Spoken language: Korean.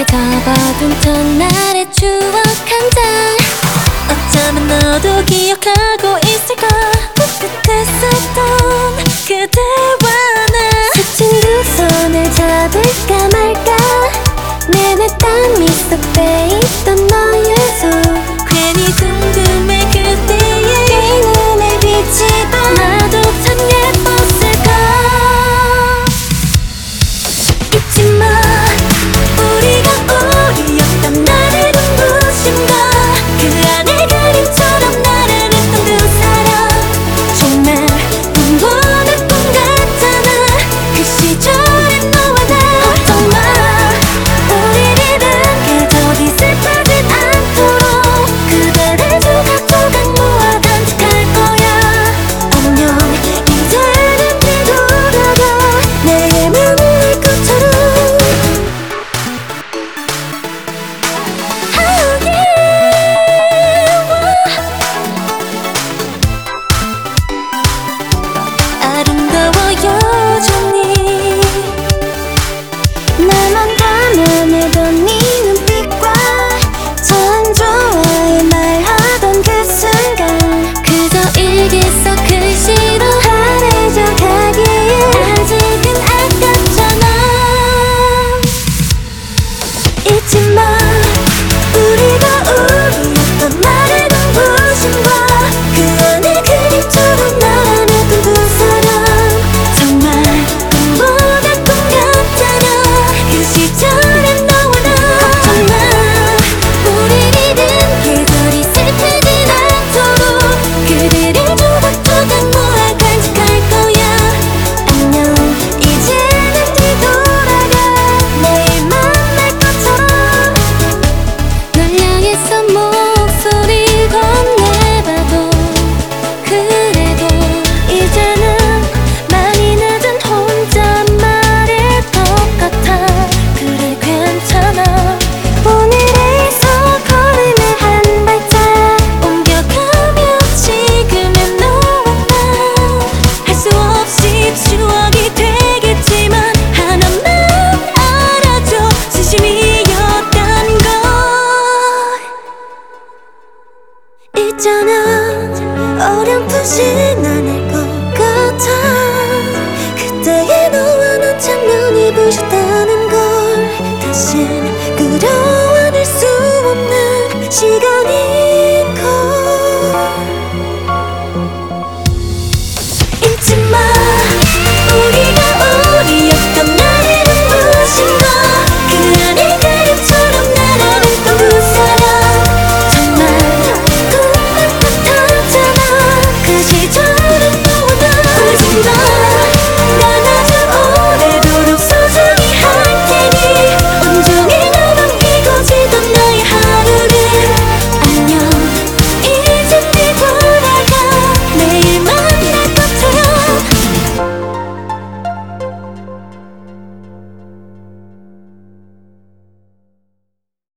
그 접어둔 첫날의 추억 한 장. 어쩌면 너도 기억하고 있을까? 풋풋했었던 그대와 나. 스친 두 손을 잡을까 말까? 내뱉던 미소 베이비 있잖아. 어렴풋이 나을 것 같아. 그때의 너와 난 장면이 부셨다는 걸 다신 끌어안을 수 없는 시간.